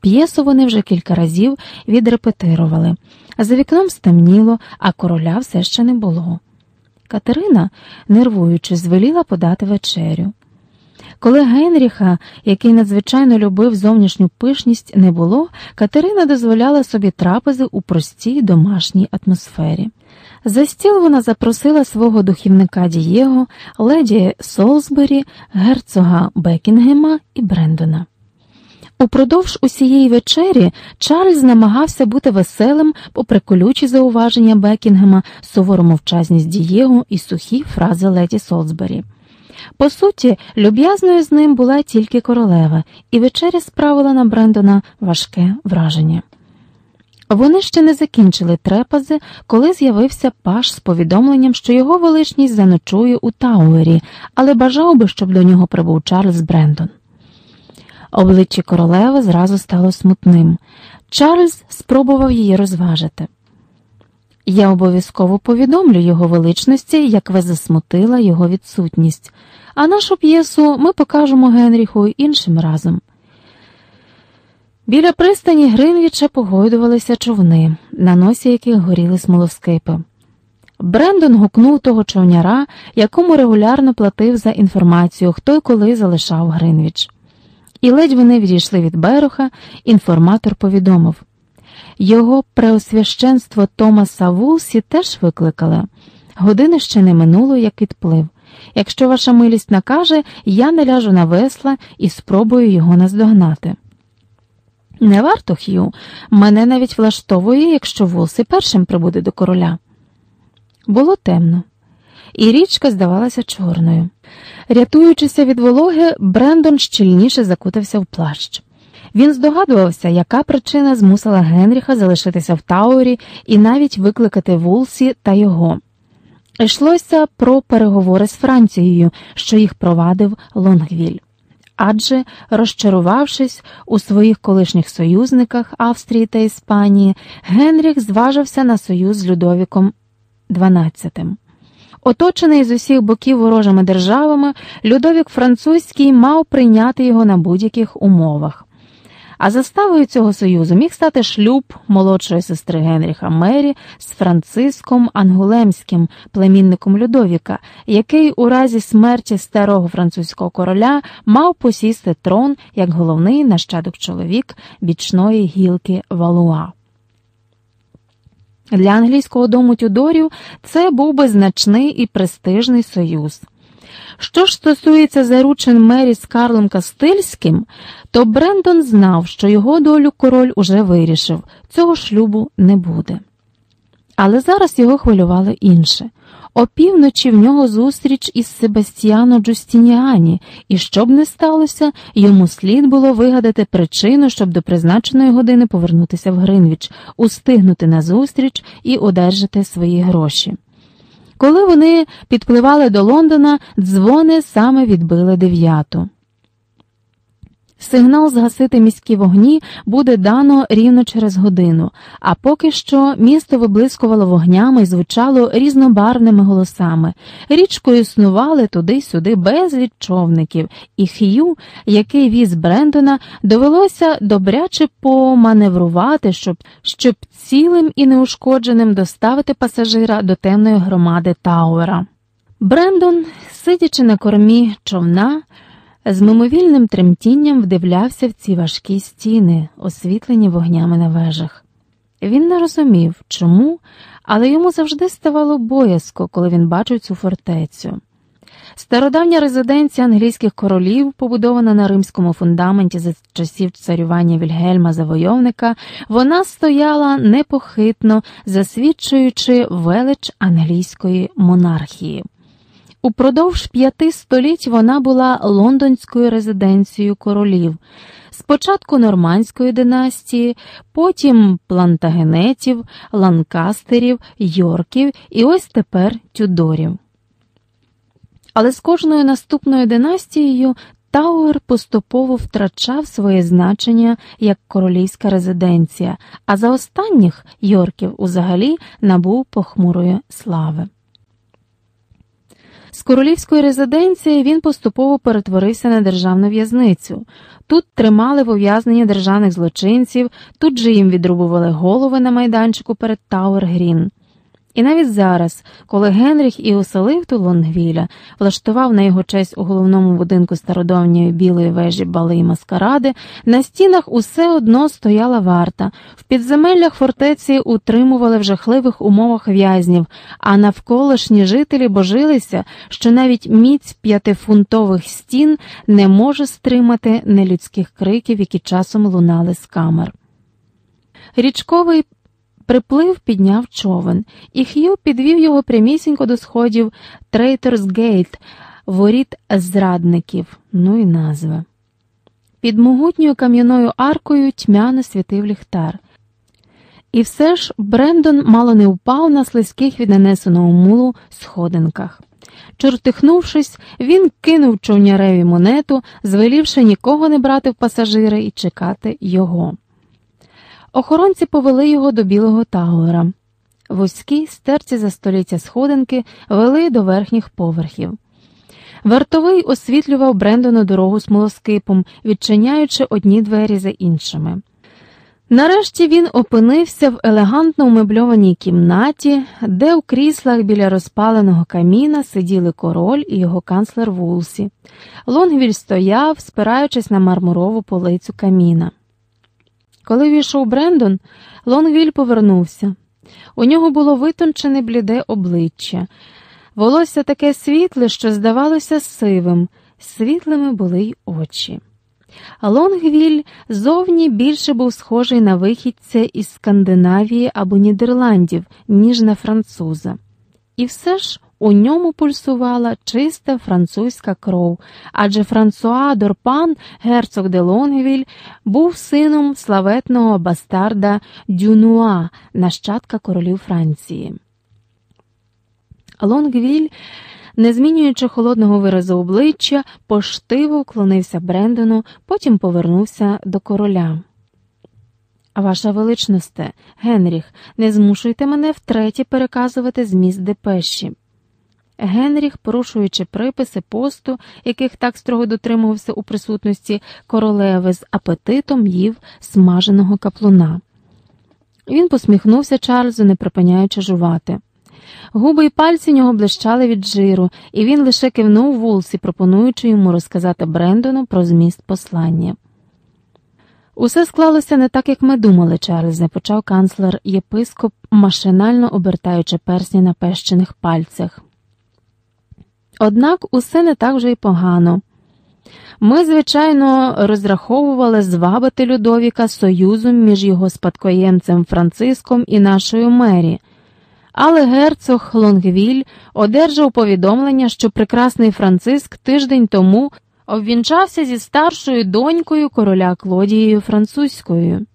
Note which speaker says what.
Speaker 1: П'єсу вони вже кілька разів відрепетирували. За вікном стемніло, а короля все ще не було. Катерина, нервуючи, звеліла подати вечерю. Коли Генріха, який надзвичайно любив зовнішню пишність, не було, Катерина дозволяла собі трапези у простій домашній атмосфері. За стіл вона запросила свого духівника Дієго, леді Солсбері, герцога Бекінгема і Брендона. Упродовж усієї вечері Чарльз намагався бути веселим, попри колючі зауваження Бекінгема, сувору мовчазність Дієго і сухі фрази леді Солсбері. По суті, люб'язною з ним була тільки королева, і вечеря справила на Брендона важке враження. Вони ще не закінчили трепази, коли з'явився паш з повідомленням, що його величність заночує у Тауері, але бажав би, щоб до нього прибув Чарльз Брендон. Обличчя королеви зразу стало смутним. Чарльз спробував її розважити. Я обов'язково повідомлю його величності, як ви засмутила його відсутність, а нашу п'єсу ми покажемо Генріху іншим разом. Біля пристані Гринвіча погойдувалися човни, на носі яких горіли смолоскипи. Брендон гукнув того човняра, якому регулярно платив за інформацію, хто й коли залишав Гринвіч. І ледь вони відійшли від берега, інформатор повідомив його преосвященство Томаса Вулсі теж викликали. Години ще не минуло, як відплив. Якщо ваша милість накаже, я не ляжу на весла і спробую його наздогнати. Не варто, Х'ю, мене навіть влаштовує, якщо Вулси першим прибуде до короля. Було темно, і річка здавалася чорною. Рятуючися від вологи, Брендон щільніше закутався в плащ. Він здогадувався, яка причина змусила Генріха залишитися в Таурі і навіть викликати Вулсі та його. Йшлося про переговори з Францією, що їх провадив Лонгвіль. Адже, розчарувавшись у своїх колишніх союзниках Австрії та Іспанії, Генріх зважився на союз з Людовіком XII. Оточений з усіх боків ворожими державами, Людовік Французький мав прийняти його на будь-яких умовах. А заставою цього союзу міг стати шлюб молодшої сестри Генріха Мері з Франциском Ангулемським, племінником Людовіка, який у разі смерті старого французького короля мав посісти трон як головний нащадок чоловік бічної гілки Валуа. Для англійського дому Тюдорів це був би значний і престижний союз. Що ж стосується заручин Мері з Карлом Кастильським, то Брендон знав, що його долю король уже вирішив, цього шлюбу не буде. Але зараз його хвилювало інше. Опівночі в нього зустріч із Себастьяно Джустініані, і що б не сталося, йому слід було вигадати причину, щоб до призначеної години повернутися в Гринвіч, устигнути на зустріч і одержати свої гроші. Коли вони підпливали до Лондона, дзвони саме відбили дев'яту. Сигнал згасити міські вогні буде дано рівно через годину, а поки що місто виблискувало вогнями і звучало різнобарвними голосами. Річкою існували туди-сюди безліч човників, і Х'ю, який віз Брендона, довелося добряче поманеврувати, щоб щоб цілим і неушкодженим доставити пасажира до темної громади Тауера. Брендон, сидячи на кормі човна, з мимовільним тремтінням вдивлявся в ці важкі стіни, освітлені вогнями на вежах. Він не розумів, чому, але йому завжди ставало боязко, коли він бачив цю фортецю. Стародавня резиденція англійських королів, побудована на римському фундаменті за часів царювання Вільгельма Завойовника, вона стояла непохитно, засвідчуючи велич англійської монархії. Упродовж п'яти століть вона була лондонською резиденцією королів, спочатку нормандської династії, потім плантагенетів, ланкастерів, йорків і ось тепер тюдорів. Але з кожною наступною династією Тауер поступово втрачав своє значення як королівська резиденція, а за останніх йорків узагалі набув похмурої слави. З королівської резиденції він поступово перетворився на державну в'язницю. Тут тримали в ув'язненні державних злочинців, тут же їм відрубували голови на майданчику перед Тауер Грін. І навіть зараз, коли Генріх і оселив тут Лонгвіля, влаштував на його честь у головному будинку стародавньої білої вежі бали й маскаради, на стінах усе одно стояла варта, в підземеллях фортеці утримували в жахливих умовах в'язнів, а навколишні жителі божилися, що навіть міць п'ятифунтових стін не може стримати нелюдських криків, які часом лунали з камер. Річковий Приплив підняв човен, і Х'ю підвів його прямісінько до сходів Трейтерс Гейт, воріт зрадників, ну і назва. Під могутньою кам'яною аркою тьмяно світив ліхтар. І все ж Брендон мало не впав на слизьких від нанесеного мулу сходинках. Чортихнувшись, він кинув човняреві монету, звелівши нікого не брати в пасажири і чекати його. Охоронці повели його до білого тауера. Вузькі, стерці за століття сходинки вели до верхніх поверхів. Вартовий освітлював Брендону дорогу смолоскипом, відчиняючи одні двері за іншими. Нарешті він опинився в елегантно умебльованій кімнаті, де у кріслах біля розпаленого каміна сиділи король і його канцлер Вулсі. Лонгвіль стояв, спираючись на мармурову полицю каміна. Коли війшов Брендон, Лонгвіль повернувся. У нього було витончене бліде обличчя, волосся таке світле, що здавалося сивим, світлими були й очі. Лонгвіль зовні більше був схожий на вихідця із Скандинавії або Нідерландів, ніж на француза. І все ж у ньому пульсувала чиста французька кров, адже Франсуа Дорпан, герцог де Лонгвіль, був сином славетного бастарда Дюнуа, нащадка королів Франції. Лонгвіль, не змінюючи холодного виразу обличчя, поштиво вклонився Брендону, потім повернувся до короля. Ваша величносте, Генріх, не змушуйте мене втретє переказувати зміст депеші. Генріх, порушуючи приписи посту, яких так строго дотримувався у присутності королеви, з апетитом їв смаженого каплуна. Він посміхнувся Чарльзу, не припиняючи жувати. Губи й пальці нього блищали від жиру, і він лише кивнув вулсі, пропонуючи йому розказати Брендону про зміст послання. Усе склалося не так, як ми думали, Чарльзе, почав канцлер єпископ, машинально обертаючи персні на пещених пальцях. Однак усе не так вже й погано. Ми, звичайно, розраховували звабити Людовіка союзом між його спадкоємцем Франциском і нашою мері, але герцог Лонгвіль одержав повідомлення, що прекрасний Франциск тиждень тому обвінчався зі старшою донькою короля Клодією Французькою.